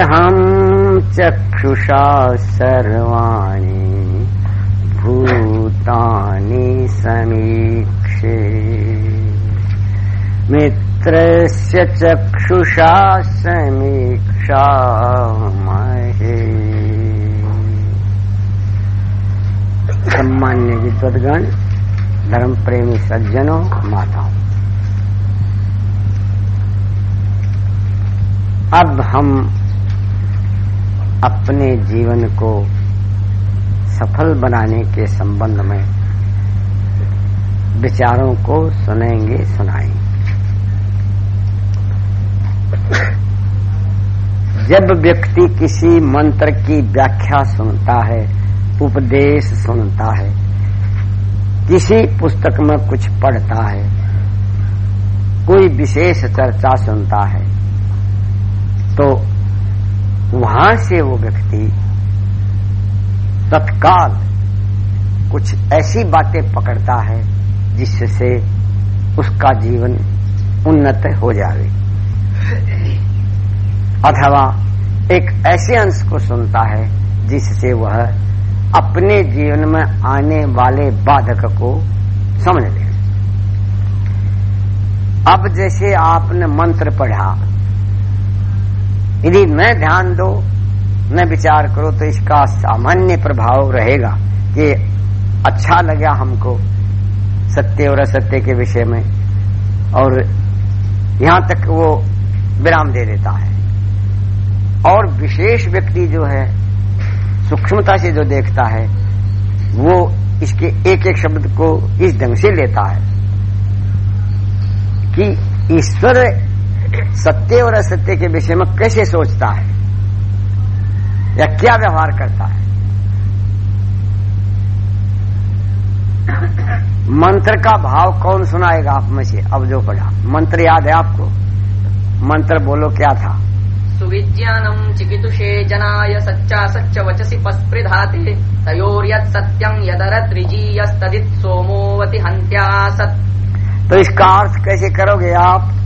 हम चक्षुषा सर्वाणि भूतानि समीक्षे। मित्रस्य चक्षुषा समीक्षा महे। सम्मान्य विद्वदगण धर्म प्रेमी सज्जनों, माताओं। अब हम अपने जीवन को सफल बनाने के संबंध में विचारों को सुनेंगे, सुनाएँगे। जब व्यक्ति किसी मंत्र की व्याख्या सुनता है, उपदेश सुनता है, किसी पुस्तक में कुछ पढ़ता है, कोई विशेष चर्चा सुनता है तो वहाँ से वो व्यक्ति तत्काल कुछ ऐसी बातें पकड़ता है जिससे उसका जीवन उन्नत हो जाए अथवा एक ऐसे अंश को सुनता है जिससे वह अपने जीवन में आने वाले बाधक को समझ ले। अब जैसे आपने मंत्र पढ़ा यदि न ध्यान दो न विचार करो तो इसका सामान्य प्रभाव रहेगा कि अच्छा लगा हमको सत्य और असत्य के विषय में, और यहाँ तक वो विराम दे देता है। और विशेष व्यक्ति जो है, सूक्ष्मता से जो देखता है, वो इसके एक एक शब्द को इस ढंग से लेता है कि ईश्वर सत्य और असत्य के विषय में कैसे सोचता है? या क्या व्यवहार करता है? मंत्र का भाव कौन सुनाएगा आप में से? अब जो पढ़ा। मंत्र याद है आपको? मंत्र बोलो क्या था? सुविज्ञानम् चिकितुषे जनाय सच्चा सच्च वचसि पस्पृधाते। तयोर्यत् सत्यम् यदरद्रिजीयस्तदित् सोमोवति हन्त्यासत् तो इसका अर्थ कैसे करोगे आप?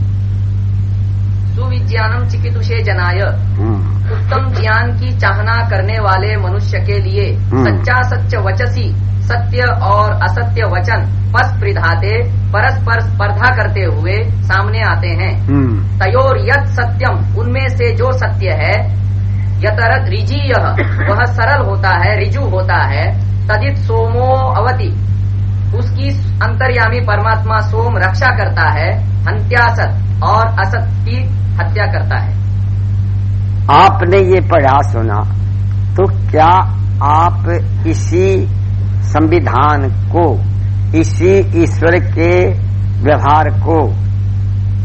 सुविज्ञानम चिकितुषे जनाय। हम्म, उत्तम ज्ञान की चाहना करने वाले मनुष्य के लिए हम्म। सच्चा सच्च वचसी सत्य और असत्य वचन पस्पृधाते परस्पर स्पर्धा करते हुए सामने आते हैं। हम्म, तयोर यत सत्यम उनमें से जो सत्य है यतरत रिजीय वह सरल होता है रिजु होता है तदित सोमो अवति। उसकी अंतर्यामी परमात्मा सोम रक्षा करता है हंत्यासत और असत की हत्या करता है। आपने ये पढ़ा सुना तो क्या आप इसी संविधान को, इसी ईश्वर के व्यवहार को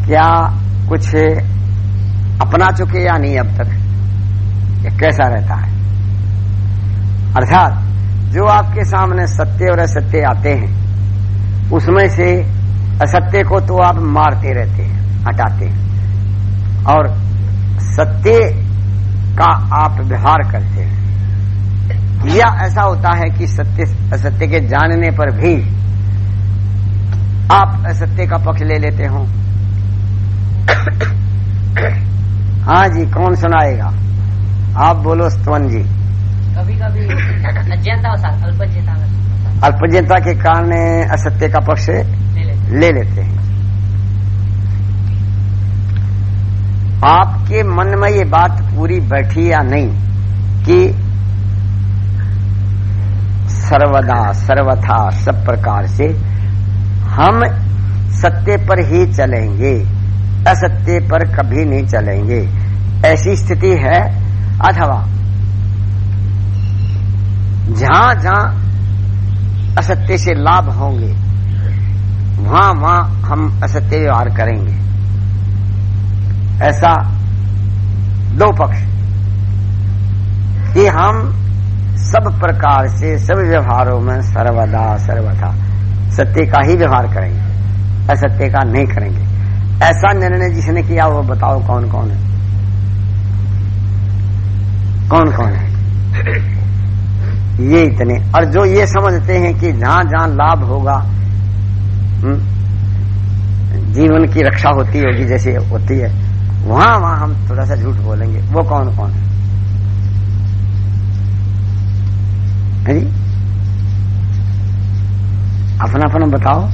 क्या कुछ अपना चुके या नहीं अब तक? ये कैसा रहता है? अर्थात, जो आपके सामने सत्य और असत्य आते हैं, उसमें से असत्य को तो आप मारते रहते हैं हटाते हैं। और सत्य का आप व्यवहार करते हैं। या ऐसा होता है कि सत्य असत्य के जानने पर भी आप असत्य का पक्ष ले लेते हो। हाँ जी कौन सुनाएगा? आप बोलो स्तवन जी। कभी कभी अल्पज्ञता के कारण असत्य का पक्ष ले लेते हैं। आपके मन में ये बात पूरी बैठी या नहीं कि सर्वदा, सर्वथा, सब प्रकार से हम सत्य पर ही चलेंगे, असत्य पर कभी नहीं चलेंगे। ऐसी स्थिति है अथवा जहाँ जहाँ असत्य से लाभ होंगे वहाँ वहाँ हम असत्य व्यवहार करेंगे। ऐसा दो पक्ष कि हम सब प्रकार से, सब व्यवहारों में सर्वदा, सर्वथा सत्य का ही व्यवहार करेंगे, असत्य का नहीं करेंगे। ऐसा निर्णय जिसने किया वो बताओ कौन कौन है? कौन कौन है? ये इतने। और जो ये समझते हैं कि जहाँ जहाँ लाभ होगा जीवन की रक्षा होती होगी जैसे होती है। वहाँ वहाँ हम थोड़ा सा झूठ बोलेंगे। वो कौन कौन है? है जी? अपना अपना बताओ।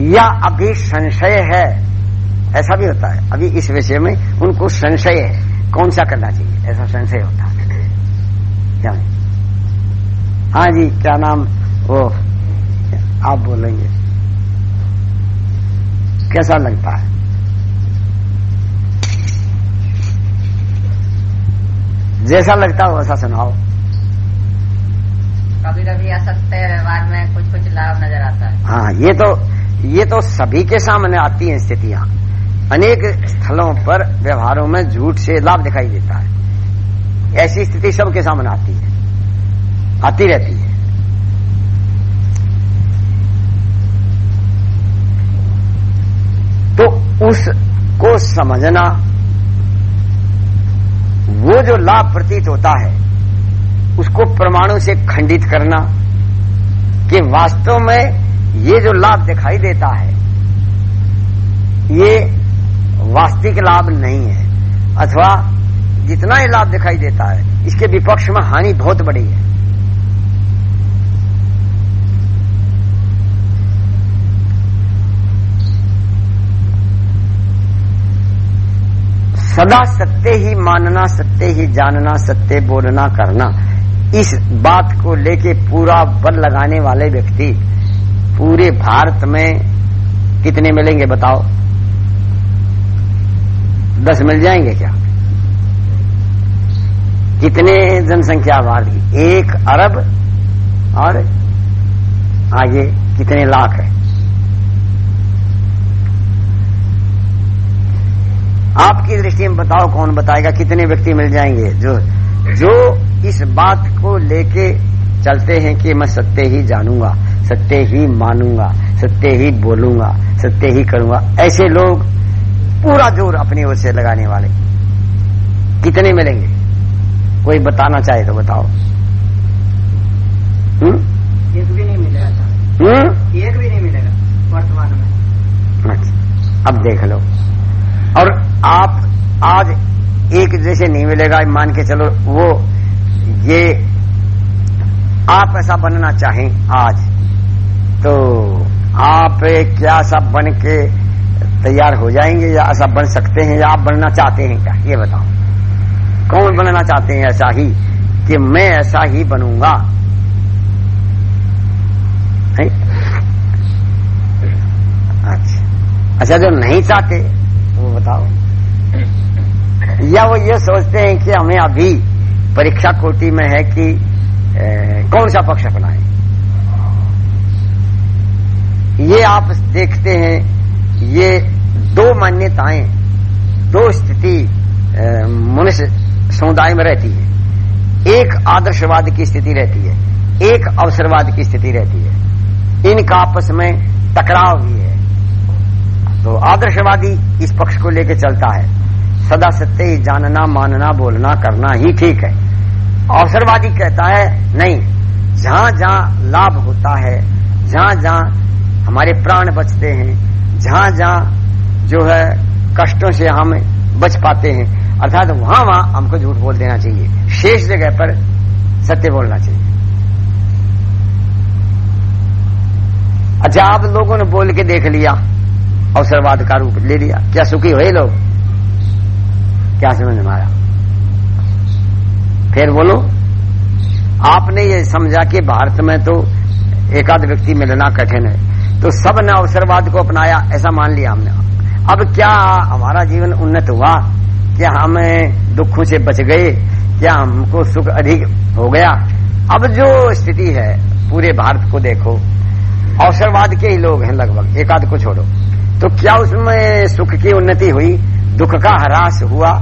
या अभी संशय है? ऐसा भी होता है। अभी इस विषय में उनको संशय है। कौन सा करना चाहिए? ऐसा संशय होता है। क्या हाँ जी, क्या नाम? वो आप बोलेंगे। कैसा लगता है? जैसा लगता है वैसा सुनाओ। कभी कभी असत्य व्यवहार में कुछ कुछ लाभ नज़र आता है। हाँ ये तो ये तो सभी के सामने आती हैं स्थितियाँ। अनेक स्थलों पर व्यवहारों में झूठ से लाभ दिखाई देता है। ऐसी स्थिति सबके सामने आती है। आती रहती है तो उसको समझना वो जो लाभ प्रतीत होता है, उसको परमाणु से खंडित करना कि वास्तव में ये जो लाभ दिखाई देता है, ये वास्तविक लाभ नहीं है। अथवा जितना ये लाभ दिखाई देता है, इसके विपक्ष में हानि बहुत बड़ी है। सदा सत्य ही मानना, सत्य ही जानना, सत्य बोलना, करना। इस बात को लेके पूरा बल लगाने वाले व्यक्ति पूरे भारत में कितने मिलेंगे बताओ? दस मिल जाएँगे क्या? कितने जनसंख्या वाली एक अरब और आगे कितने लाख है? आपकी दृष्टि में बताओ कौन बताएगा कितने व्यक्ति मिल जाएँगे? जो जो इस बात को लेके चलते हैं कि मैं सत्य ही जानूँगा सत्य ही मानूँगा सत्य ही बोलूँगा सत्य ही करूँगा ऐसे लोग पूरा ज़ोर अपनी ओर से लगाने वाले। कितने मिलेंगे? कोई बताना चाहे तो बताओ। हम्म? एक भी नहीं मिलेगा। हम्म? एक भी नहीं मिलेगा वर्तमान में। अच्छा अब देख लो। और आप आज एक जैसे नहीं मिलेगा मान के चलो, वो, ये, आप ऐसा बनना चाहें आज तो आप क्या सब बन के तैयार हो जाएँगे या ऐसा बन सकते हैं या आप बनना चाहते हैं क्या? ये बताओ। कौन बनना चाहते हैं ऐसा ही कि मैं ऐसा ही बनूँगा? अच्छा। अच्छा जो नहीं चाहते वो बताओ। या वो ये सोचते हैं कि हमें अभी परीक्षा कोटि में है कि ए, कौन सा पक्ष अपनाएँ? ये आप देखते हैं ये दो मान्यताएँ दो स्थिति मनुष्य समुदाय में रहती है। एक आदर्शवाद की स्थिति रहती है एक अवसरवाद की स्थिति रहती है। इनका आपस में टकराव भी है। तो आदर्शवादी इस पक्ष को लेकर चलता है। सदा सत्य जानना, मानना, बोलना, करना ही ठीक है। अवसरवादी कहता है, नहीं जहाँ जहाँ लाभ होता है जहाँ जहाँ हमारे प्राण बचते हैं जहाँ जहाँ जो है कष्टों से हम बच पाते हैं, अर्थात वहाँ वहाँ हमको झूठ बोल देना चाहिए। शेष जगह पर सत्य बोलना चाहिए। अच्छा आप लोगों ने बोल के देख लिया। अवसरवाद का रूप ले लिया। क्या सुखी हुए लोग? क्या समझ में आया? फिर बोलो, आपने ये समझा कि भारत में तो एकाध व्यक्ति मिलना कठिन है। तो सबने अवसरवाद को अपनाया, ऐसा मान लिया हमने। अब क्या हमारा जीवन उन्नत हुआ? क्या हम दुखों से बच गए? क्या हमको सुख अधिक हो गया? अब जो स्थिति है, पूरे भारत को देखो। अवसरवाद के ही लोग हैं लगभग, एकाध को छोड़ो। तो क्या उसमें सुख की उन्नति हुई? दुख का ह्रास हुआ।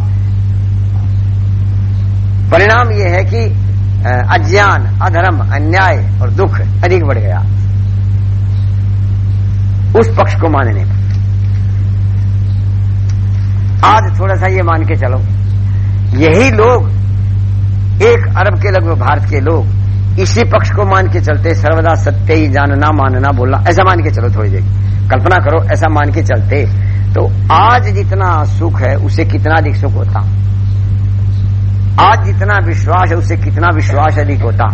परिणाम यह है कि अज्ञान, अधर्म, अन्याय और दुख अधिक बढ़ गया। उस पक्ष को मानने पर आज थोड़ा सा ये मान के चलो। यही लोग, एक अरब के लगभग भारत के लोग, इसी पक्ष को मान के चलते, सर्वदा सत्य ही जानना, मानना, बोलना, ऐसा मान के चलो थोड़ी देर। कल्पना करो, ऐसा मान के चलते। तो आज जितना सुख है, उसे कितना अधिक सुख होता? आज जितना विश्वास है, उसे कितना विश्वास अधिक होता?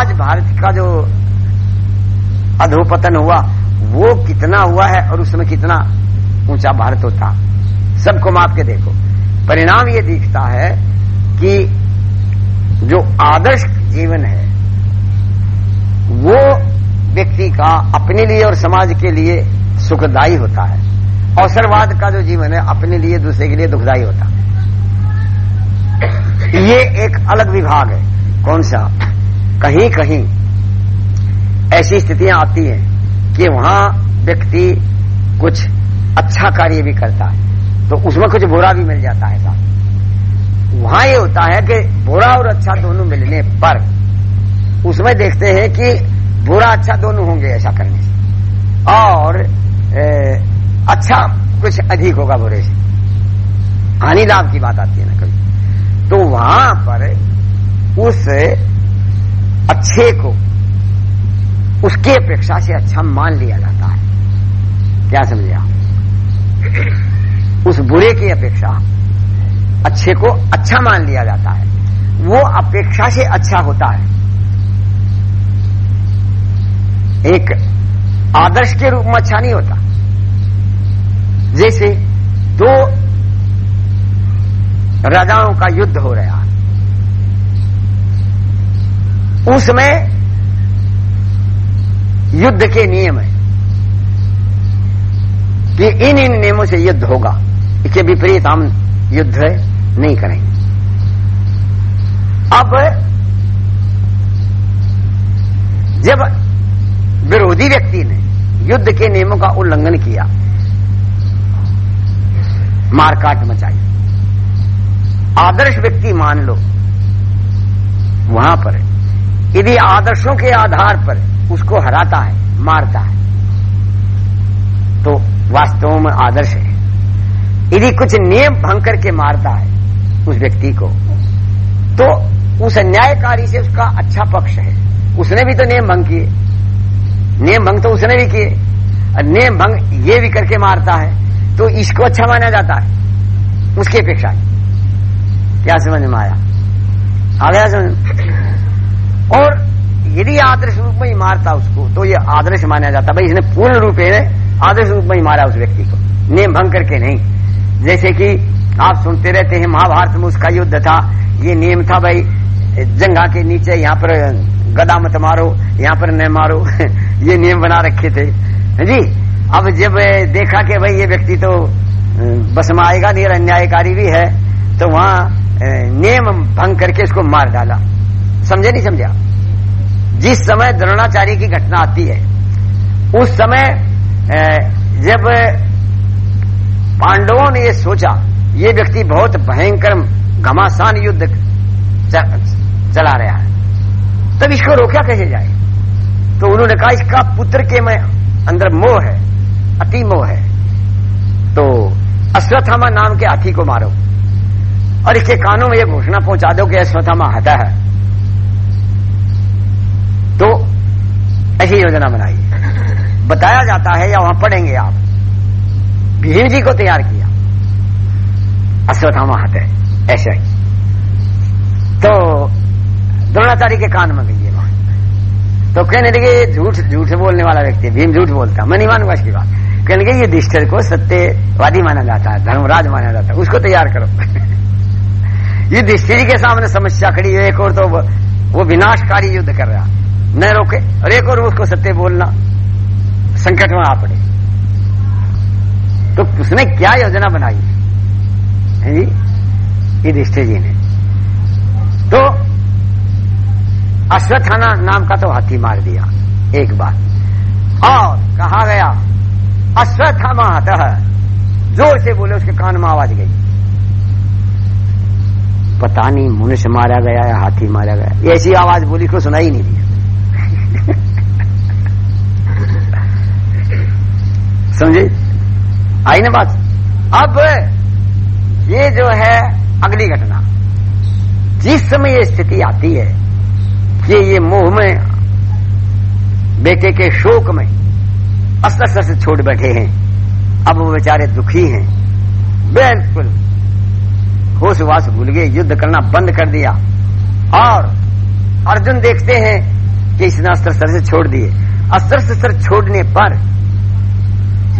आज भारत का जो अधोपतन हुआ, वो कितना हुआ है और उसमें कितना ऊँचा भारत होता? सबको माप के देखो। परिणाम ये दिखता है कि जो आदर्श जीवन है, वो व्यक्ति का अपने लिए और समाज के लिए सुखदायी होता है। अवसरवाद का जो जीवन है, अपने लिए, दूसरे के लिए दुखदायी होता है। ये एक अलग विभाग है। कौन सा? कहीं कहीं ऐसी स्थितियाँ आती हैं कि वहाँ व्यक्ति कुछ अच्छा कार्य भी करता है तो उसमें कुछ बुरा भी मिल जाता है। साथ वहाँ ये होता है कि बुरा और अच्छा दोनों मिलने पर उसमें देखते हैं कि बुरा अच्छा दोनों होंगे ऐसा करने से। और ए, अच्छा कुछ अधिक होगा बुरे से। हानि लाभ की बात आती है ना कभी। तो वहाँ पर उस अच्छे को उसके अपेक्षा से अच्छा मान लिया जाता है। क्या समझे आप? उस बुरे की अपेक्षा अच्छे को अच्छा मान लिया जाता है। वो अपेक्षा से अच्छा होता है। एक आदर्श के रूप में अच्छा नहीं होता। जैसे दो राजाओं का युद्ध हो रहा उसमें युद्ध के नियम है कि इन इन नियमों से युद्ध होगा। इसके विपरीत हम युद्ध नहीं करेंगे। अब जब विरोधी व्यक्ति ने युद्ध के नियमों का उल्लंघन किया। मारकाट मचाई। आदर्श व्यक्ति मान लो। वहाँ पर यदि आदर्शों के आधार पर उसको हराता है, मारता है तो वास्तव में आदर्श है। यदि कुछ नियम भंग करके मारता है उस व्यक्ति को तो उस अन्यायकारी से उसका अच्छा पक्ष है। उसने भी तो नियम भंग किए। नियम भंग तो उसने भी किए। नियम भंग ये भी करके मारता है तो इसको अच्छा माना जाता है। उसकी अपेक्षा क्या समझ में आया? आ गया समझ और यदि आदर्श रूप में ही मारता उसको तो ये आदर्श माना जाता। भाई, इसने पूर्ण रूप आदर्श रूप में ही मारा उस व्यक्ति को। नियम भंग करके नहीं। जैसे कि आप सुनते रहते हैं, महाभारत में उसका युद्ध था। ये नियम था, भाई, जंगा के नीचे यहाँ पर गदा मत मारो, यहाँ पर न मारो। ये नियम बना रखे थे। जी? अब जब देखा कि भाई ये व्यक्ति तो बस में आएगा नहीं अन्यायकारी भी है तो वहाँ नियम भंग करके उसको मार डाला। समझे नहीं समझा जिस समय द्रोणाचार्य की घटना आती है, उस समय जब पांडवों ने ये सोचा, ये व्यक्ति बहुत भयंकर घमासान युद्ध चला रहा है, तब इसको रोका कैसे जाए? तो उन्होंने कहा, इसका पुत्र के में अंदर मोह है, अति मोह है। तो अश्वत्थामा नाम के हाथी को मारो। और इसके कानों में यह घोषणा पहुँचा दो कि अश्वत्थामा हटा है। तो ऐसी योजना बनाई। बताया जाता है, या वहाँ पढ़ेंगे आप। भीम जी को तैयार किया। अश्वत्थामा हत है ऐसे। ही तो द्रोणाचार्य के कान में गई तो कहने लगे झूठ झूठ बोलने वाला व्यक्ति भीम झूठ बोलता मैं नहीं मानूँगा इसकी बात। कहने लगे, ये युधिष्ठिर को सत्यवादी माना जाता है, धर्मराज माना जाता है, उसको तैयार करो। युधिष्ठिर के सामने समस्या खड़ी है, एक और तो वो विनाशकारी युद्ध कर रहा न रोके, और एक और उसको सत्य बोलना संकट में आ पड़े। तो उसने क्या योजना बनाई? है जी? जी ने। तो अश्वत्थाना नाम का तो हाथी मार दिया, एक बार। और कहा गया अश्वत्थामा ज़ोर से बोले, उसके कान में आवाज़ गई। पता नहीं, मनुष्य मारा गया या हाथी मारा गया। ऐसी आवाज़ बोली को सुनाई नहीं दी समझे? आई ना बात? अब ये जो है अगली घटना, जिस समय ये स्थिति आती है कि ये मोह में, बेटे के शोक में अस्त्र से छोड़ बैठे हैं। अब वो बेचारे दुखी हैं। बिल्कुल होश वास भूल गए, युद्ध करना बंद कर दिया। और अर्जुन देखते हैं कि इसने अस्त्र शस्त्र छोड़ दिए। अस्त्र शस्त्र छोड़ने पर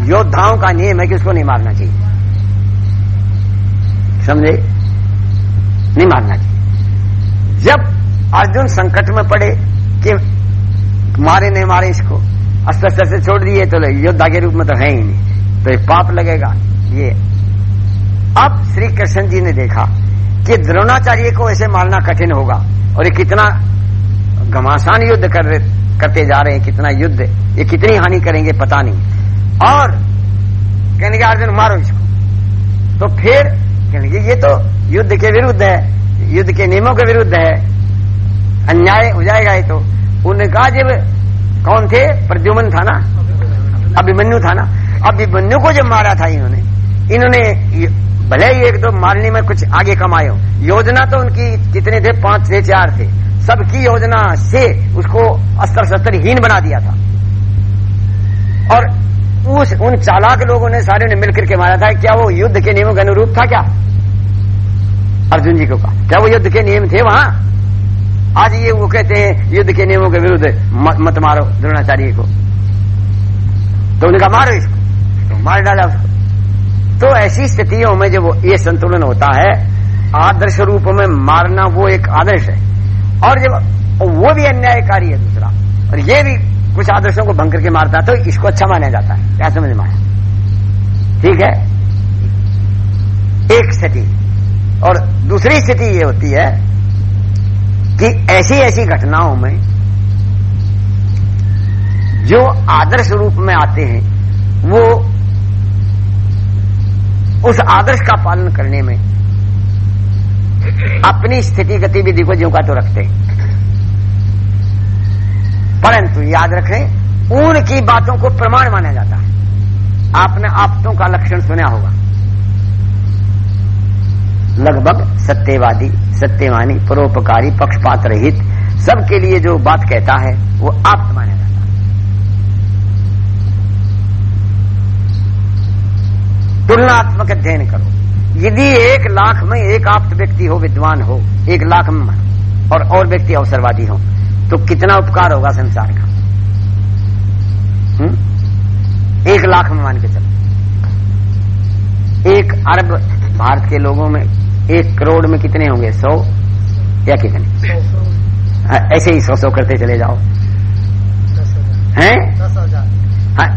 योद्धाओं का नियम है कि उसको नहीं मारना चाहिए। समझे? नहीं मारना चाहिए। जब अर्जुन संकट में पड़े कि मारे नहीं मारे इसको। अस्त्र से छोड़ दिए तो योद्धा के रूप में तो है ही नहीं। तो ये पाप लगेगा। ये। अब श्री कृष्ण जी ने देखा कि द्रोणाचार्य को ऐसे मारना कठिन होगा और ये कितना घमासान युद्ध कर करते जा रहे हैं, कितना युद्ध। ये कितनी हानि करेंगे पता नहीं। और कहने के अर्जुन, मारो इसको। तो फिर कहने ये तो युद्ध के विरुद्ध है। युद्ध के नियमों के विरुद्ध है। अन्याय हो जाएगा ये तो। उन्होंने कहा, जब कौन थे? प्रद्युमन था ना? अभिमन्यु था ना? अभिमन्यु को जब मारा था इन्होंने इन्होंने भले ही एक दो मारने में कुछ आगे कमाए योजना तो उनकी कितने थे? पाँच से चार थे। सबकी योजना से उसको अस्त्र शस्त्र हीन बना दिया था। और उस उन चालाक लोगों ने सारे ने मिलकर के मारा था। क्या वो युद्ध के नियमों के अनुरूप था क्या? अर्जुन जी को कहा, क्या वो युद्ध के नियम थे वहाँ? आज ये वो कहते हैं, युद्ध के नियमों के विरुद्ध मत मारो द्रोणाचार्य को। तो उनका मारो इसको तो मार डाला उसको। तो ऐसी स्थितियों में जब ये संतुलन होता है, आदर्श रूप में मारना वो एक आदर्श है। और जब वो भी अन्यायकारी है दूसरा, और ये भी कुछ आदर्शों को भंग करके मारता है तो इसको अच्छा माना जाता है। क्या समझ में आया? ठीक है? एक स्थिति। और दूसरी स्थिति ये होती है कि ऐसी ऐसी घटनाओं में जो आदर्श रूप में आते हैं, वो उस आदर्श का पालन करने में अपनी स्थिति गतिविधि को ज्यों का तो रखते हैं। परंतु याद रखें उनकी बातों को प्रमाण माना जाता है। आपने आप्तों का लक्षण सुना होगा। लगभग सत्यवादी, सत्यवानी, परोपकारी, पक्षपात रहित, सबके लिए जो बात कहता है, वो आप्त माना जाता तुलनात्मक अध्ययन करो। यदि एक लाख में एक आप्त व्यक्ति हो, विद्वान हो, एक लाख में और और व्यक्ति अवसरवादी हो तो कितना उपकार होगा संसार का? हुँ? एक लाख में मान के चलो। एक अरब भारत के लोगों में एक करोड़ में कितने होंगे? सौ? या कितने? हाँ, ऐसे ही सौ सौ करते चले जाओ। हैं? हाँ,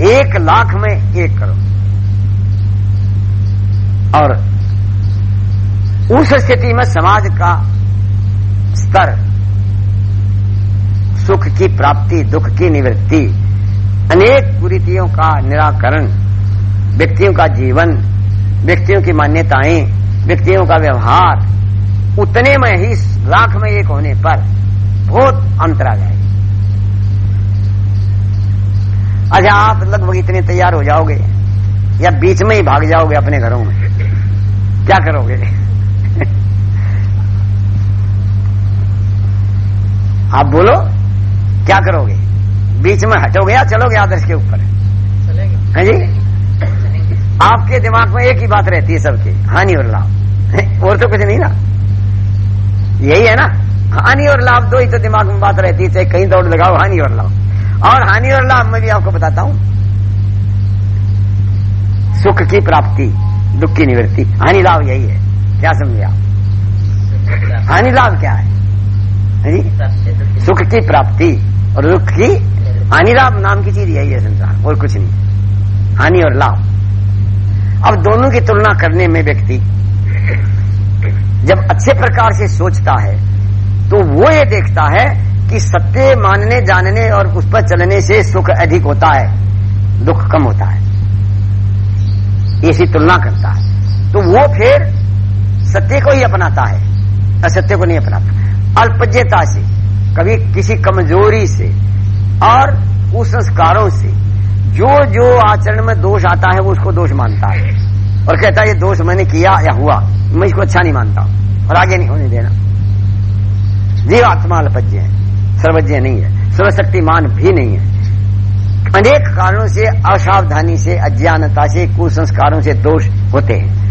एक लाख में एक करोड़। और उस स्थिति में समाज का स्तर सुख की प्राप्ति दुख की निवृत्ति अनेक कुरीतियों का निराकरण व्यक्तियों का जीवन व्यक्तियों की मान्यताएँ व्यक्तियों का व्यवहार उतने में ही लाख में एक होने पर बहुत अंतर आ जाएगा। अच्छा आप लगभग इतने तैयार हो जाओगे या बीच में ही भाग जाओगे अपने घरों में? क्या करोगे? आप बोलो क्या करोगे? बीच में हटोगे या चलोगे आदर्श के ऊपर? है जी? आपके दिमाग में एक ही बात रहती है सबकी, हानि और लाभ। और तो कुछ नहीं ना। यही है ना। हानि और लाभ दो ही तो दिमाग में बात रहती है, चाहे कहीं दौड़ लगाओ, हानि और लाभ। और हानि और लाभ मैं भी आपको बताता हूँ। सुख की प्राप्ति, दुख की निवृत्ति। हानि लाभ यही है। क्या समझे आप? हानि लाभ क्या है? सुख की प्राप्ति और दुख की, हानि लाभ नाम की चीज़ यही है संसार, और कुछ नहीं। हानि और लाभ। अब दोनों की तुलना करने में व्यक्ति जब अच्छे प्रकार से सोचता है तो वो ये देखता है कि सत्य मानने, जानने और उस पर चलने से सुख अधिक होता है, दुख कम होता है। ऐसी तुलना करता है। तो वो फिर सत्य को ही अपनाता है, असत्य को नहीं अपनाता। अल्पज्यता से, कभी किसी कमज़ोरी से और उस संस्कारों से जो जो आचरण में दोष आता है, वो उसको दोष मानता है। और कहता है, ये दोष मैंने किया या हुआ, मैं इसको अच्छा नहीं मानता और आगे नहीं होने देना। जीवात्मा अल्पज्ञ है, सर्वज्ञ नहीं है, सर्वशक्तिमान भी नहीं है। अनेक कारणों से, असावधानी से, अज्ञानता से, कुसंस्कारों से दोष होते हैं।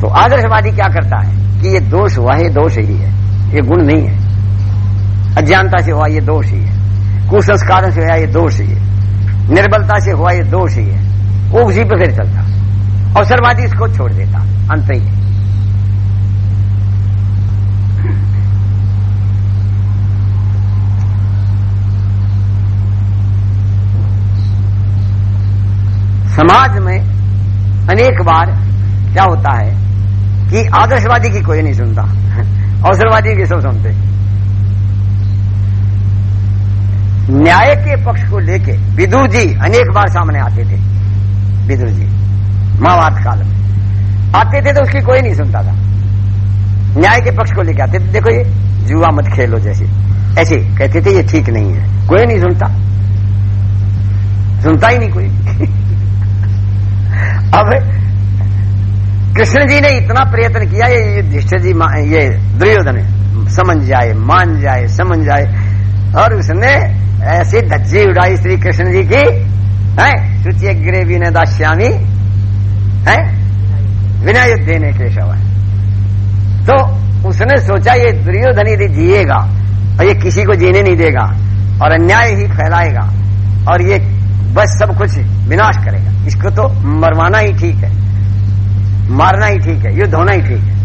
तो आदर्शवादी क्या करता है कि ये दोष हुआ है दोष ही है, ये गुण नहीं है। अज्ञानता से हुआ, ये दोष ही है। कुसंस्कारों से हुआ, ये दोष ही है। निर्बलता से हुआ ये दोष ही है। वो उसी पर फिर चलता। अवसरवादी इसको छोड़ देता। अंत ही है समाज में अनेक बार क्या होता है कि आदर्शवादी की कोई नहीं सुनता। अवसरवादी की सब सुनते। न्याय के पक्ष को लेके विदुर जी अनेक बार सामने आते थे, विदुर जी महावाद काल में। आते थे तो उसकी कोई नहीं सुनता था। न्याय के पक्ष को लेके आते थे। देखो ये, जुआ मत खेलो जैसे। ऐसे कहते थे, ये ठीक नहीं है। कोई नहीं सुनता। सुनता ही नहीं कोई। अब कृष्ण जी ने इतना प्रयत्न किया, ये युधिष्ठिर जी ये दुर्योधन, समझ जाए, मान जाए, समझ जाए, और उसने ऐसी धज्जी उड़ाई श्री कृष्ण जी की, है? श्रुति गिरे विनय दास्यामी, है? विनय युद्ध ने केशव है। तो उसने सोचा ये दुर्योधन यदि जिएगा और ये किसी को जीने नहीं देगा और अन्याय ही फैलाएगा और ये बस सब कुछ विनाश करेगा, इसको तो मरवाना ही ठीक है, मारना ही ठीक है, युद्ध होना ही ठीक है।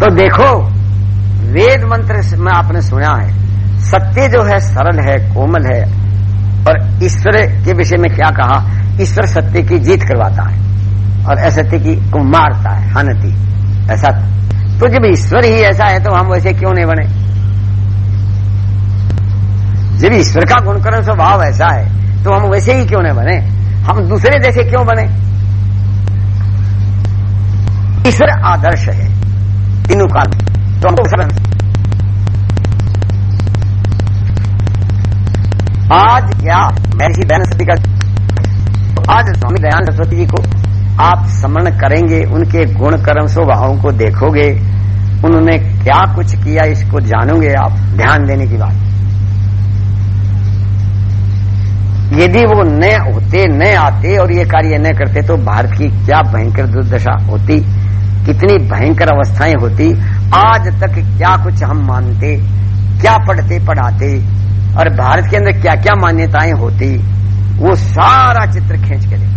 तो देखो, वेद मंत्र में आपने सुना है। सत्य जो है, सरल है, कोमल है। और ईश्वर के विषय में क्या कहा? ईश्वर सत्य की जीत करवाता है और असत्य की को मारता है, हनती। ऐसा तो जब ईश्वर ही ऐसा है तो हम वैसे क्यों नहीं बने? जब ईश्वर का गुणकरण स्वभाव ऐसा है तो हम वैसे ही क्यों नहीं बने? हम दूसरे जैसे क्यों बने? ईश्वर आदर्श है। तीनों काल तो आज क्या महर्षि दयानंद सरस्वती का आज स्वामी दयानंद सरस्वती जी को आप स्मरण करेंगे, उनके गुण कर्म स्वभावों को देखोगे, उन्होंने क्या कुछ किया इसको जानोगे आप, ध्यान देने की बात। यदि वो न होते, न आते और ये कार्य न करते तो भारत की क्या भयंकर दुर्दशा होती। कितनी भयंकर अवस्थाएँ होती, आज तक क्या कुछ हम मानते, क्या पढ़ते पढ़ाते, और भारत के अंदर क्या क्या मान्यताएँ होती, वो सारा चित्र खींच के देखो।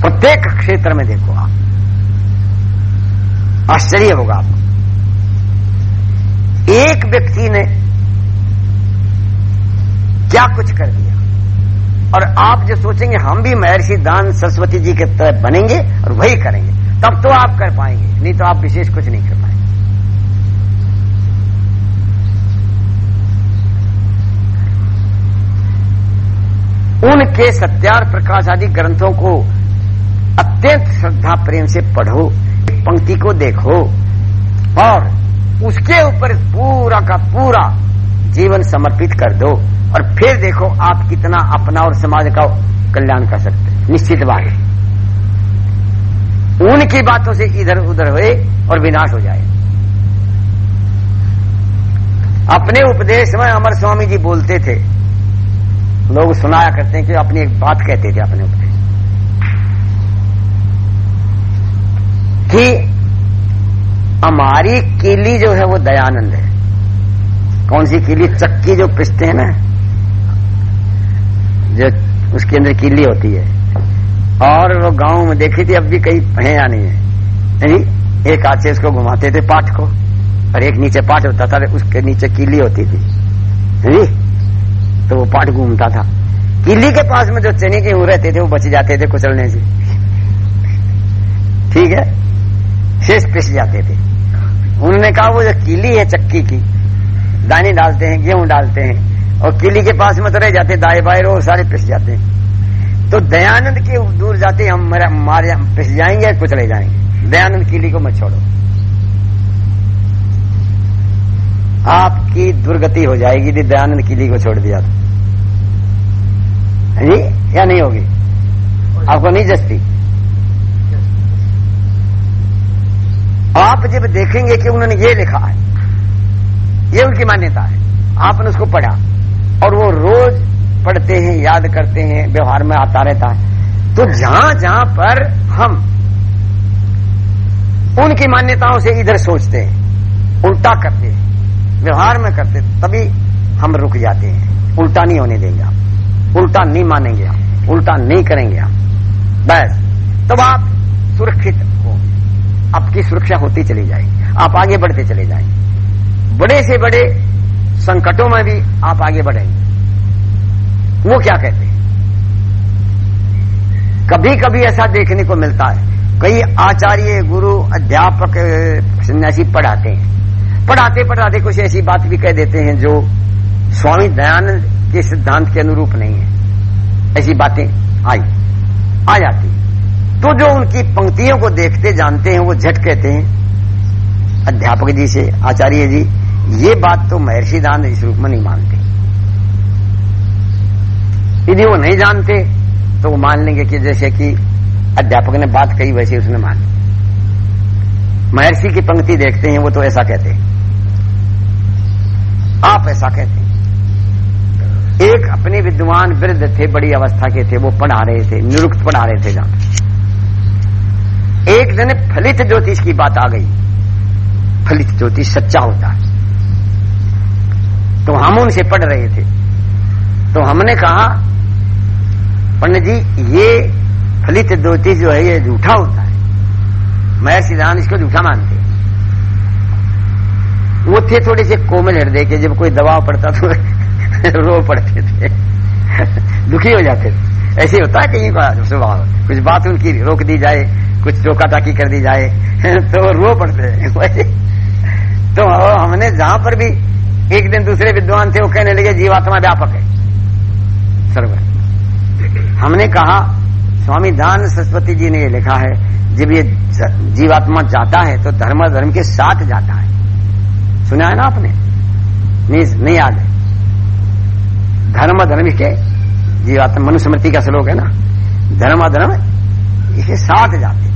प्रत्येक क्षेत्र में देखो आप। आश्चर्य होगा आपको एक व्यक्ति ने क्या कुछ कर दिया? और आप जो सोचेंगे, हम भी महर्षि दान सरस्वती जी के तरह बनेंगे और वही करेंगे। तब तो आप कर पाएँगे, नहीं तो आप विशेष कुछ नहीं कर पाएँगे। उनके सत्यार प्रकाश आदि ग्रंथों को अत्यंत श्रद्धा प्रेम से पढ़ो पंक्ति को देखो, और उसके ऊपर पूरा का पूरा जीवन समर्पित कर दो। और फिर देखो आप कितना अपना और समाज का कल्याण कर सकते निश्चित बात है। उनकी बातों से इधर उधर हुए और विनाश हो जाए। अपने उपदेश में अमर स्वामी जी बोलते थे। लोग सुनाया करते हैं कि अपनी एक बात कहते थे अपने उपदेश। कि हमारी किली जो है वो दयानंद है। कौन सी किली? चक्की जो पिसते हैं ना। जो उसके अंदर किली होती है। और वो गाँव में देखी थी, अब भी कहीं है या नहीं है। नहीं एक से उसको घुमाते थे पाठ को, और एक नीचे पाठ होता था, उसके नीचे किली होती थी। नहीं तो वो पाठ घूमता था। किली के पास में जो चने के हूँ रहते थे, वो बच जाते थे कुचलने से। ठीक है? शेष पिस जाते थे। उन्होंने कहा, वो जो किली है चक्की की, दाने डालते हैं, गेहूँ डालते हैं और किली के पास में तो रह जाते, दाए बाए और सारे पिस जाते। हैं तो दयानंद के दूर जाते हम, मरा- मारे पिस जाएँगे कुचले जाएँगे? दयानंद किली को मत छोड़ो। आपकी दुर्गति हो जाएगी, यदि दयानंद किली को छोड़ दिया तो। जी? या नहीं होगी? आपको नहीं जस्ती? आप जब देखेंगे कि उन्होंने ये लिखा है, ये उनकी मान्यता है। आपने उसको पढ़ा। और वो रोज पढ़ते हैं, याद करते हैं, व्यवहार में आता रहता है। तो जहाँ जहाँ पर हम उनकी मान्यताओं से इधर सोचते हैं, उल्टा करते हैं, व्यवहार में करते तभी हम रुक जाते हैं। उल्टा नहीं होने देंगे आप। उल्टा नहीं मानेंगे आप। उल्टा नहीं करेंगे आप। बस, तब आप सुरक्षित हो आपकी सुरक्षा होती चली जाएगी। आप आगे बढ़ते चले जाएँगे। बड़े से बड़े संकटों में भी आप आगे बढ़ेंगे। वो क्या कहते हैं? कभी कभी ऐसा देखने को मिलता है। कई आचार्य, गुरु, अध्यापक, सन्यासी पढ़ाते हैं। पढ़ाते पढ़ाते कुछ ऐसी बात भी कह देते हैं जो स्वामी दयानंद के सिद्धांत के अनुरूप नहीं है। ऐसी बातें आई, आ जाती तो जो उनकी पंक्तियों को देखते, जानते हैं, वो झट कहते हैं, अध्यापक जी से, आचार्य जी ये बात तो महर्षि दान इस रूप में नहीं मानते। यदि वो नहीं जानते तो वो मान लेंगे कि जैसे कि अध्यापक ने बात कही, वैसे उसने मान महर्षि की पंक्ति देखते हैं, वो तो ऐसा कहते हैं। आप ऐसा कहते हैं। एक अपने विद्वान वृद्ध थे, बड़ी अवस्था के थे, वो पढ़ा रहे थे, निरुक्त पढ़ा रहे थे जहाँ एक दिन फलित ज्योतिष की बात आ गई। फलित ज्योतिष सच्चा होता है। तो हम उनसे पढ़ रहे थे। तो हमने कहा, पंडित जी, ये फलित ज्योतिष जो है, ये झूठा होता है। महर्षि दान इसको झूठा मानते वो थे थोड़े से कोमल हृदय के, जब कोई दबाव पड़ता तो रो पड़ते थे। दुखी हो जाते थे। ऐसे होता है कहीं का स्वभाव। कुछ बात उनकी रोक दी जाए, कुछ टोका टाकी कर दी जाए तो रो पड़ते हैं तो हमने जहाँ पर भी एक दिन दूसरे विद्वान थे, वो कहने लगे, जीवात्मा व्यापक है। सर्व। हमने कहा, स्वामी दान सरस्वती जी ने ये लिखा है, जब ये जीवात्मा जाता है तो धर्म धर्म के साथ जाता है। सुना है ना आपने? नहीं नहीं याद है। धर्म धर्म के जीवात्मा, मनुस्मृति का श्लोक है ना? धर्म धर्म इसके साथ जाते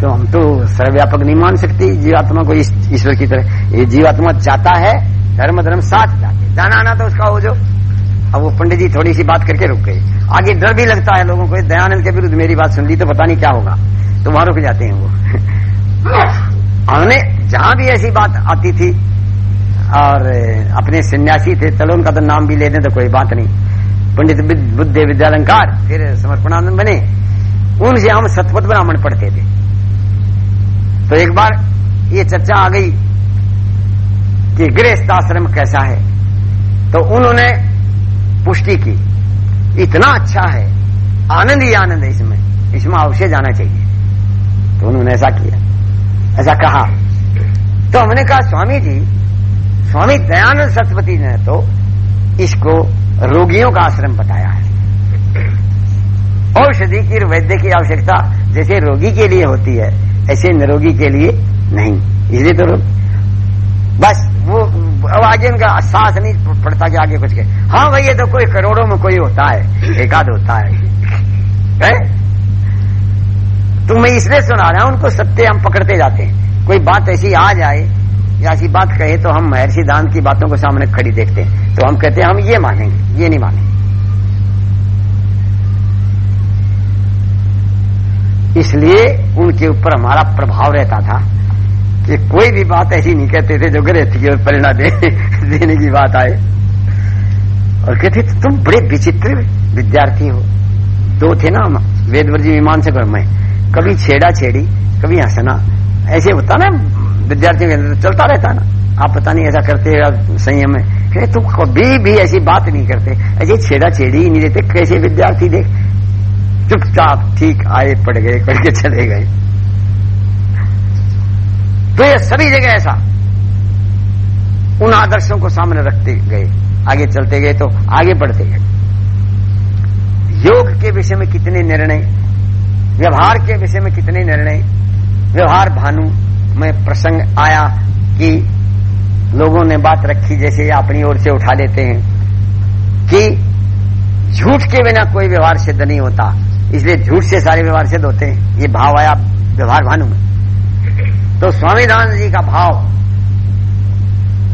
तो हम तो सर्वव्यापक नहीं मान सकते जीवात्मा को ईश्वर की तरह। ये जीवात्मा जाता है, धर्म धर्म साथ जाते जाना, आना तो उसका हो जो, अब वो पंडित जी थोड़ी सी बात करके रुक गए। आगे डर भी लगता है लोगों को, दयानंद के विरुद्ध मेरी बात सुन ली तो पता नहीं क्या होगा। तो वहाँ रुक जाते हैं वो। हमने जहाँ भी ऐसी बात आती थी, और अपने सन्यासी थे, चलो उनका तो नाम भी ले दें तो कोई बात नहीं। पंडित बुद्ध विद्यालंकार, फिर समर्पणानंद बने। उनसे हम सतपथ ब्राह्मण पढ़ते थे। तो एक बार ये चर्चा आ गई कि गृहस्थ आश्रम कैसा है। तो उन्होंने पुष्टि की, इतना अच्छा है, आनंद ही आनंद है इसमें इसमें अवश्य जाना चाहिए। तो उन्होंने ऐसा किया, ऐसा कहा। तो हमने कहा, स्वामी जी, स्वामी दयानंद सरस्वती ने तो इसको रोगियों का आश्रम बताया है। औषधि की, वैद्य की आवश्यकता जैसे रोगी के लिए होती है ऐसे निरोगी के लिए नहीं। इसलिए तो रो- बस वो अब आगे उनका साहस नहीं पड़ता कि आगे कुछ के। हाँ भाई ये तो कोई करोड़ों में कोई होता है एकाध होता है, है? तो मैं इसलिए सुना रहा हूँ उनको सत्य हम पकड़ते जाते हैं। कोई बात ऐसी आ जाए या ऐसी बात कहे तो हम महर्षि दान की बातों को सामने खड़ी देखते हैं। तो हम कहते हैं हम ये मानेंगे ये नहीं मानेंगे। इसलिए उनके ऊपर हमारा प्रभाव रहता था कि कोई भी बात ऐसी नहीं कहते थे जो गृहस्थ की ओर परिणा दे, देने की बात आए। और कहते थे तुम बड़े विचित्र विद्यार्थी हो। दो थे ना हम वेदवर्जी मीमांसक और मैं। कभी छेड़ा छेड़ी कभी हंसना। ऐसे होता ना विद्यार्थियों के अंदर चलता रहता ना। आप पता नहीं ऐसा करते संयम है। तुम कभी भी ऐसी बात नहीं करते। ऐसे छेड़ा छेड़ी ही नहीं देते। कैसे विद्यार्थी देख चुपचाप ठीक आए, पड़ गए पढ़ के चले गए। तो ये सभी जगह ऐसा। उन आदर्शों को सामने रखते गए। आगे चलते गए तो आगे बढ़ते गए। योग के विषय में कितने निर्णय, व्यवहार के विषय में कितने निर्णय, व्यवहार भानु में प्रसंग आया कि लोगों ने बात रखी, जैसे अपनी ओर से उठा लेते हैं, कि झूठ के बिना कोई व्यवहार सिद्ध नहीं होता। इसलिए झूठ से सारे व्यवहार सिद्ध होते हैं। ये भाव आया, व्यवहार भानु में। तो स्वामी दयानंद जी का भाव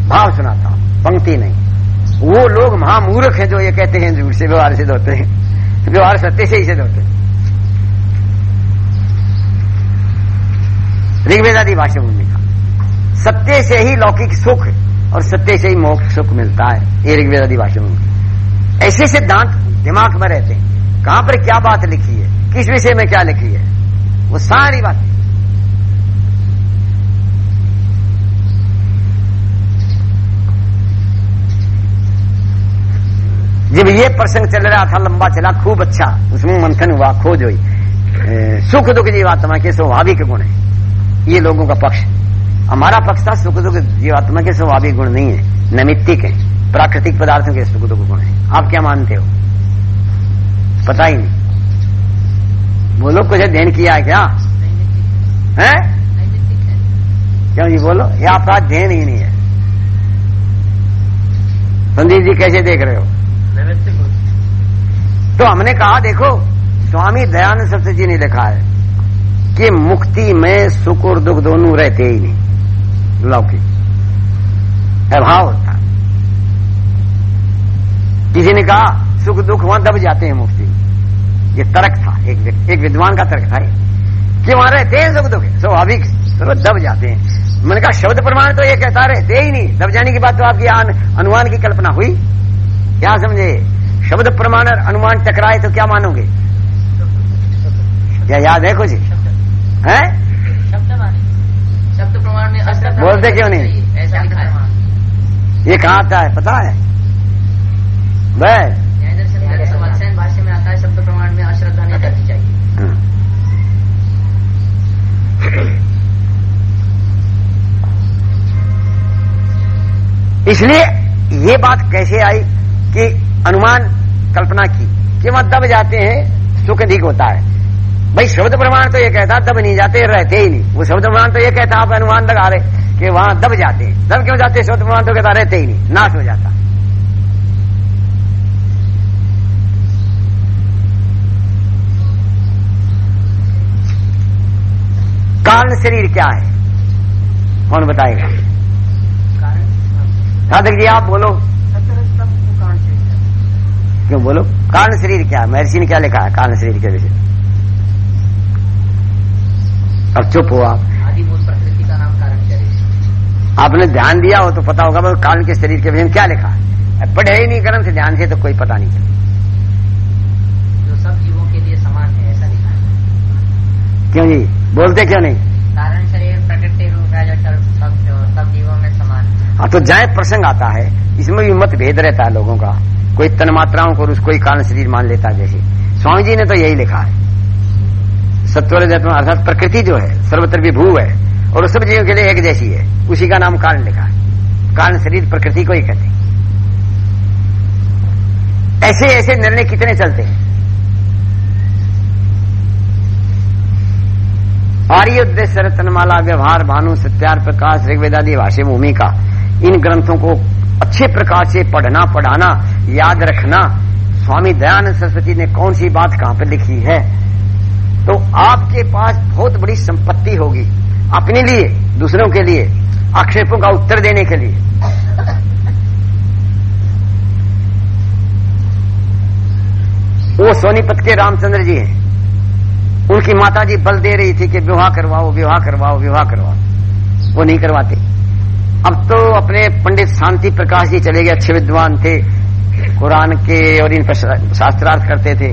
भाव सुनाता पंक्ति नहीं। वो लोग महामूर्ख हैं जो ये कहते हैं झूठ से व्यवहार सिद्ध होते हैं। व्यवहार सत्य से ही सिद्ध होते ऋग्वेदादि भाषा में लिखा सत्य से ही लौकिक सुख और सत्य से ही मोक्ष सुख मिलता है, ये ऋग्वेदादि भाषा में ऐसे सिद्धांत दिमाग में रहते हैं। कहाँ पर क्या बात लिखी है? किस विषय में क्या लिखी है? वो सारी बात। जब ये प्रसंग चल रहा था, लंबा चला, खूब अच्छा। उसमें मंथन हुआ, खोज हुई। सुख दुख जीवात्मा के स्वाभाविक गुण है। ये लोगों का पक्ष। हमारा पक्ष था, सुख दुख जीवात्मा के स्वाभाविक गुण नहीं है। नैमित्तिक है, प्राकृतिक पदार्थों के सुख दुख गुण है। आप क्या मानते हो? पता ही नहीं। बोलो कुछ अध्ययन किया है क्या? है? क्यों जी बोलो? ये आपका अध्ययन ही नहीं है। संदीप जी कैसे देख रहे हो? तो हमने कहा, देखो, स्वामी दयानंद सरस्वती जी ने लिखा है कि मुक्ति में सुख और दुख दोनों रहते ही नहीं। लौकिक। अभाव होता किसी ने कहा, सुख दुख वहाँ दब जाते हैं मुक्ति। ये तर्क था एक एक विद्वान का तर्क था कि वहाँ रहते हैं सुख दुख। स्वाभाविक तो दब जाते हैं। मैंने कहा शब्द प्रमाण तो ये कहता रहते ही नहीं। दब जाने की बात तो आपकी अनुमान की कल्पना हुई। क्या समझे? शब्द प्रमाण और अनुमान टकराए तो क्या मानोगे? क्या याद है कुछ? है? शब्द प्रमाण बोलते क्यों नहीं? ऐसा ये कहाँ आता है? पता है? बस समाचार भाषा में आता है शब्द प्रमाण में अश्रद्धा नहीं करनी चाहिए हाँ। इसलिए ये बात कैसे आई कि अनुमान कल्पना की कि वहाँ दब जाते हैं, सुख अधिक होता है। भाई, शब्द प्रमाण तो ये कहता, दब नहीं जाते, रहते ही नहीं। वो शब्द प्रमाण तो ये कहता, आप अनुमान लगा रहे कि वहाँ दब जाते हैं। दब क्यों जाते शब्द प्रमाण तो कहता, रहते ही नहीं, नाश हो जाता। कारण शरीर क्या है? कौन बताएगा? साधक जी आप बोलो। क्यों बोलो? कारण शरीर क्या? महर्षि ने क्या लिखा है कारण शरीर के विषय? अब चुप हो आप। प्रकृति का नाम कारण शरीर आपने ध्यान दिया हो तो पता होगा भाई कारण के शरीर के विषय में क्या लिखा है? पढ़े ही नहीं कर्म से ध्यान से तो कोई पता नहीं चलता जो सब जीवों के लिए समान है ऐसा लिखा है। क्यों जी? बोलते क्यों नहीं कारण शरीर प्रकृति रूप है जो सब सब जो सब जीवों में समान है हाँ तो जाए प्रसंग आता है। इसमें भी मत भेद रहता है लोगों का। कोई तन मात्राओं को ही कारण शरीर मान लेता है जैसे। स्वामी जी ने तो यही लिखा है। सत्वर अर्थात प्रकृति जो है, सर्वत्र विभू है, और सब जीवों के लिए एक जैसी है। उसी का नाम कारण लिखा है। कारण शरीर प्रकृति को ही कहते हैं। ऐसे ऐसे निर्णय कितने चलते हैं? आर्योदय रतनमाला, व्यवहार, भानु, सत्यार, प्रकाश, ऋग्वेदादि भाष्य भूमिका इन ग्रंथों को अच्छे प्रकार से पढ़ना, पढ़ाना, याद रखना। स्वामी दयानंद सरस्वती ने कौन सी बात कहाँ पर लिखी है? तो आपके पास बहुत बड़ी संपत्ति होगी, अपने लिए, दूसरों के लिए, आक्षेपों का उत्तर देने के लिए। वो सोनीपत के रामचंद्र जी हैं। उनकी माता जी बल दे रही थी कि विवाह करवाओ विवाह करवाओ विवाह करवाओ। वो नहीं करवाते। अब तो अपने पंडित शांति प्रकाश जी चले गए, अच्छे विद्वान थे, कुरान के और इन पर शास्त्रार्थ करते थे।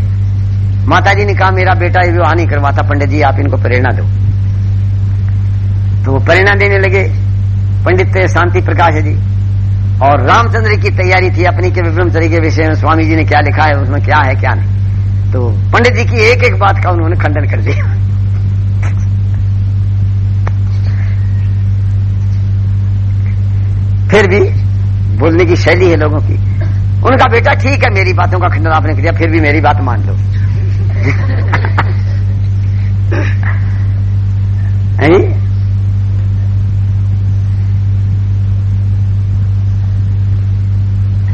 माता जी ने कहा, मेरा बेटा ये विवाह नहीं करवाता, पंडित जी, आप इनको प्रेरणा दो। तो वो प्रेरणा देने लगे, पंडित थे शांति प्रकाश जी। और रामचंद्र की तैयारी थी अपनी के विक्रमचरी के विषय में, स्वामी जी ने क्या लिखा है, उसमें क्या है, क्या नहीं। तो पंडित जी की एक एक बात का उन्होंने खंडन कर दिया। फिर भी बोलने की शैली है लोगों की। उनका बेटा ठीक है मेरी बातों का खंडन आपने किया फिर भी मेरी बात मान लो।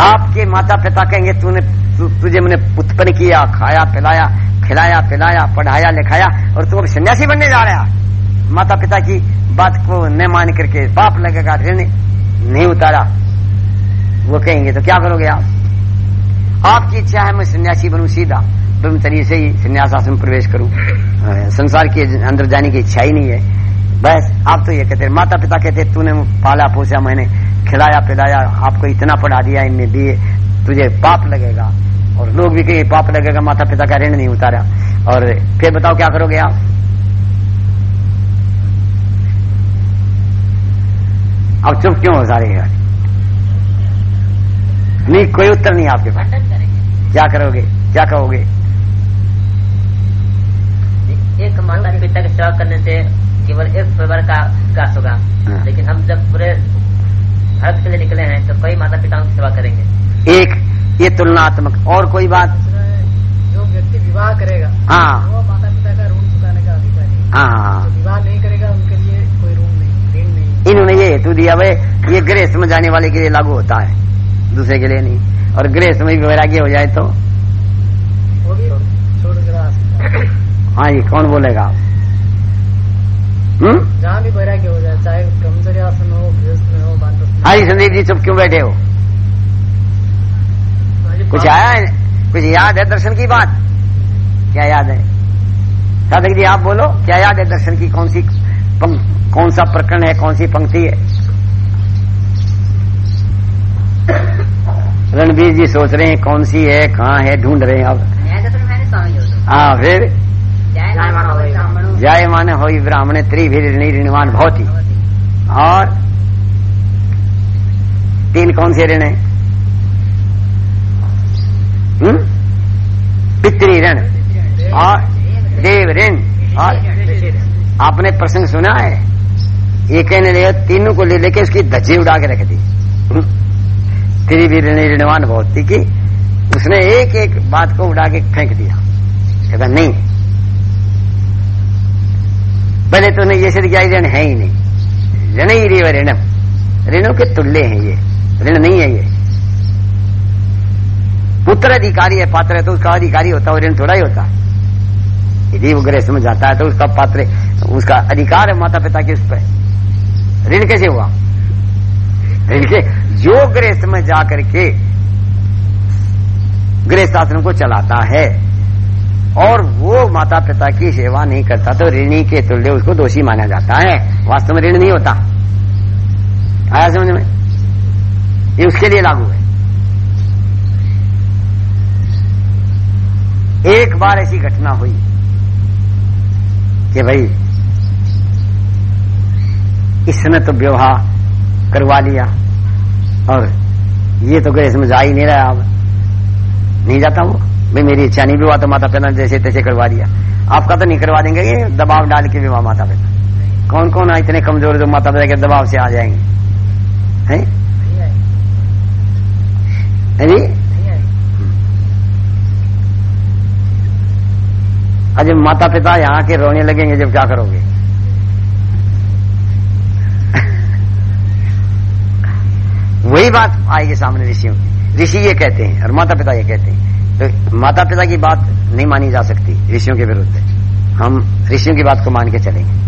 आपके माता पिता कहेंगे तूने तु, तुझे मैंने उत्पन्न किया खाया पिलाया खिलाया पिलाया पढ़ाया लिखाया और तू अब सन्यासी बनने जा रहा है। माता पिता की बात को न मान करके पाप लगेगा ऋण। नहीं उतारा। वो कहेंगे तो क्या करोगे आप? आपकी इच्छा है, मैं सन्यासी बनू सीधा। ब्रह्मचर्य से ही संन्यास आश्रम प्रवेश करूँ। संसार के अंदर जाने की इच्छा ही नहीं है। बस, आप तो ये कहते माता पिता कहते तूने पाला पोसा मैंने, खिलाया पिलाया, आपको इतना पढ़ा दिया इनने दिए, तुझे पाप लगेगा। और लोग भी कहेंगे, पाप लगेगा माता पिता का ऋण नहीं उतारा। और फिर बताओ, क्या करोगे आप? अब चुप क्यों हो सारे यार? नहीं कोई उत्तर नहीं आपके पास। करेंगे। क्या करोगे? क्या कहोगे? एक माता पिता की सेवा करने से केवल एक परिवार का विकास होगा। हाँ। लेकिन हम जब पूरे भारत के लिए निकले हैं तो कई माता पिताओं की सेवा करेंगे। एक ये तुलनात्मक। और कोई बात? जो व्यक्ति विवाह करेगा हाँ। वो माता पिता का ऋण चुकाने का अधिकार है। हाँ। विवाह नहीं करेगा उनके लिए कोई ऋण नहीं ऋण नहीं इन्होंने ये हेतु दिया भाई ये गृहस्थ में जाने वाले के लिए लागू होता है दूसरे के लिए नहीं। और गृहस्थ में भी वैराग्य हो जाए तो। वो है जी कौन बोलेगा? हम्म? जहाँ भी वैराग्य हो जाए चाहे ब्रह्मचर्य आसन हो में हो हाँ। जी संदीप जी चुप क्यों बैठे हो? कुछ आया है? कुछ याद है दर्शन की बात? क्या याद है? साधक जी आप बोलो क्या याद है दर्शन की? कौन सी कौन सा प्रकरण है कौन सी पंक्ति है? रणबीर जी सोच रहे हैं कौन सी है कहाँ है ढूंढ रहे हैं अब। हाँ फिर? जय मान हो ब्राह्मण त्रिभिर ऋणवान बहुत ही। और? तीन कौन से ऋण है? हम्म? पितृ ऋण और देव ऋण और आपने प्रसंग सुना है? ये कहने लगे, तीनों को ले लेके उसकी धज्जी उड़ा के रख दी। त्रिभिर ऋणवान भवती की उसने एक एक बात को उड़ा के फेंक दिया। कहता, नहीं। पहले तो नहीं, ये सिद्ध किया ऋण है ही नहीं। ऋण ही रेव ऋणम। ऋणों के तुल्य हैं ये। ऋण नहीं है ये। पुत्र अधिकारी है, पात्र है तो उसका अधिकारी होता है ऋण थोड़ा ही होता है। यदि वो ग्रह समझ जाता है तो उसका पात्र उसका अधिकार है माता पिता के उस पर। ऋण कैसे हुआ? ऋण के जो गृहस्थ में जाकर के गृहस्थ आश्रम को चलाता है और वो माता पिता की सेवा नहीं करता तो ऋणी के तुल्य उसको दोषी माना जाता है। वास्तव में ऋण नहीं होता। आया समझ में? ये उसके लिए लागू है। एक बार ऐसी घटना हुई कि भाई इसने तो विवाह करवा लिया। और ये तो गए इसमें जा ही नहीं रहा अब। नहीं जाता वो? भाई, मेरी इच्छा नहीं हुआ तो माता पिता ने जैसे तैसे करवा दिया। आपका तो नहीं करवा देंगे, ये दबाव डाल के विवाह माता पिता। कौन कौन है इतने कमज़ोर जो माता पिता के दबाव से आ जाएँगे? हैं? आज जब माता पिता यहाँ के रोने लगेंगे, जब क्या करोगे? वही बात आएगी सामने ऋषियों की। ऋषि ये कहते हैं, और माता पिता ये कहते हैं। तो माता पिता की बात नहीं मानी जा सकती, ऋषियों के विरुद्ध। हम ऋषियों की बात को मान के चलेंगे।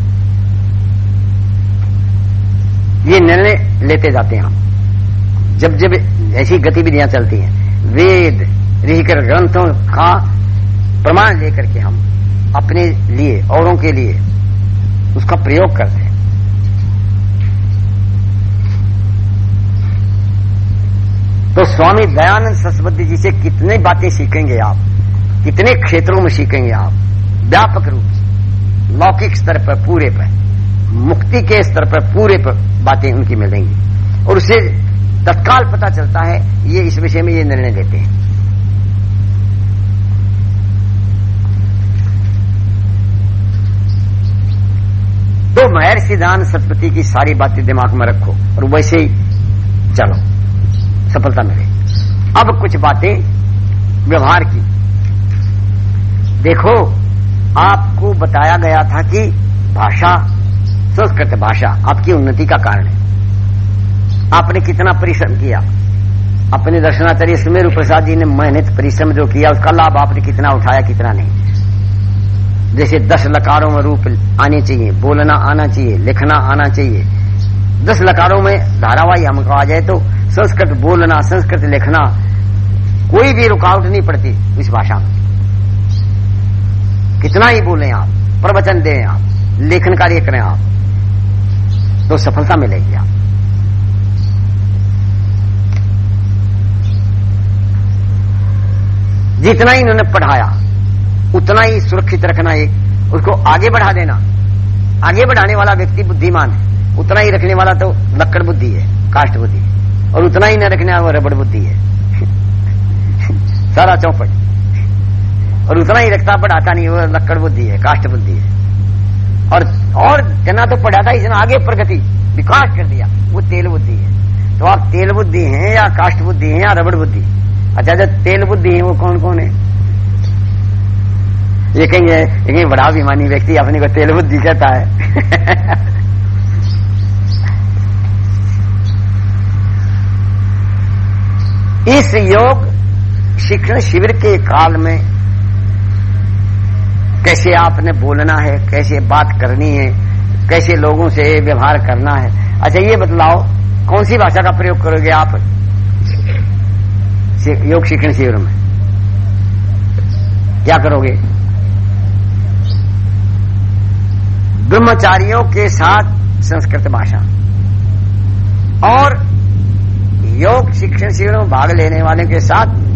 ये निर्णय लेते जाते हैं हम। जब जब ऐसी गतिविधियाँ चलती हैं, वेद, ऋषिकर ग्रंथों का प्रमाण लेकर के हम अपने लिए, औरों के लिए उसका प्रयोग करते हैं। स्वामी दयानंद सरस्वती जी से कितने बातें सीखेंगे आप? कितने क्षेत्रों में सीखेंगे आप? व्यापक रूप से। लौकिक स्तर पर पूरे पर। मुक्ति के स्तर पर पूरे पर बातें उनकी मिलेंगी। और उसे तत्काल पता चलता है, ये इस विषय में ये निर्णय लेते हैं। तो महर्षि दान सरस्वती की सारी बातें दिमाग में रखो और वैसे ही चलो। सफलता मिले। अब कुछ बातें व्यवहार की। देखो, आपको बताया गया था कि भाषा, संस्कृत भाषा आपकी उन्नति का कारण है। आपने कितना परिश्रम किया। अपने दर्शनाचार्य सुमेरु प्रसाद जी ने मेहनत, परिश्रम जो किया, उसका लाभ आपने कितना उठाया, कितना नहीं। जैसे दस लकारों में रूप आने चाहिए, बोलना आना चाहिए, लिखना आना चाहिए। दस लकारों में धारावाही हमको आ जाए तो संस्कृत बोलना, संस्कृत लिखना, कोई भी रुकावट नहीं पड़ती इस भाषा में। कितना ही बोले आप, प्रवचन दें आप, लेखन कार्य करें आप तो सफलता मिलेगी आप। जितना ही इन्होंने पढ़ाया, उतना ही सुरक्षित रखना एक, उसको आगे बढ़ा देना। आगे बढ़ाने वाला व्यक्ति बुद्धिमान है, उतना ही रखने वाला तो लक्कड़ बुद्धि है काष्ट बुद्धि है। और उतना ही न रखने वाला रबड़ बुद्धि है। सारा चौपट। और उतना ही रखता बढ़ाता नहीं, वो लक्कड़ बुद्धि है काष्ट बुद्धि है। और और जना तो पढ़ाता जना आगे प्रगति, विकास कर दिया, वो तेल बुद्धि है। तो आप तेल बुद्धि हैं या काष्ट बुद्धि हैं या रबड़ बुद्धि? अच्छा जो तेल बुद्धि है, वो कौन कौन है? ये कहीं है बड़ा अभिमानी व्यक्ति अपने को तेल बुद्धि कहता है। इस योग शिक्षण शिविर के काल में कैसे आपने बोलना है, कैसे बात करनी है, कैसे लोगों से व्यवहार करना है। अच्छा ये बतलाओ, कौन सी भाषा का प्रयोग करोगे आप योग शिक्षण शिविर में? क्या करोगे? ब्रह्मचारियों के साथ संस्कृत भाषा। और योग शिक्षण शिविरों में भाग लेने वाले के साथ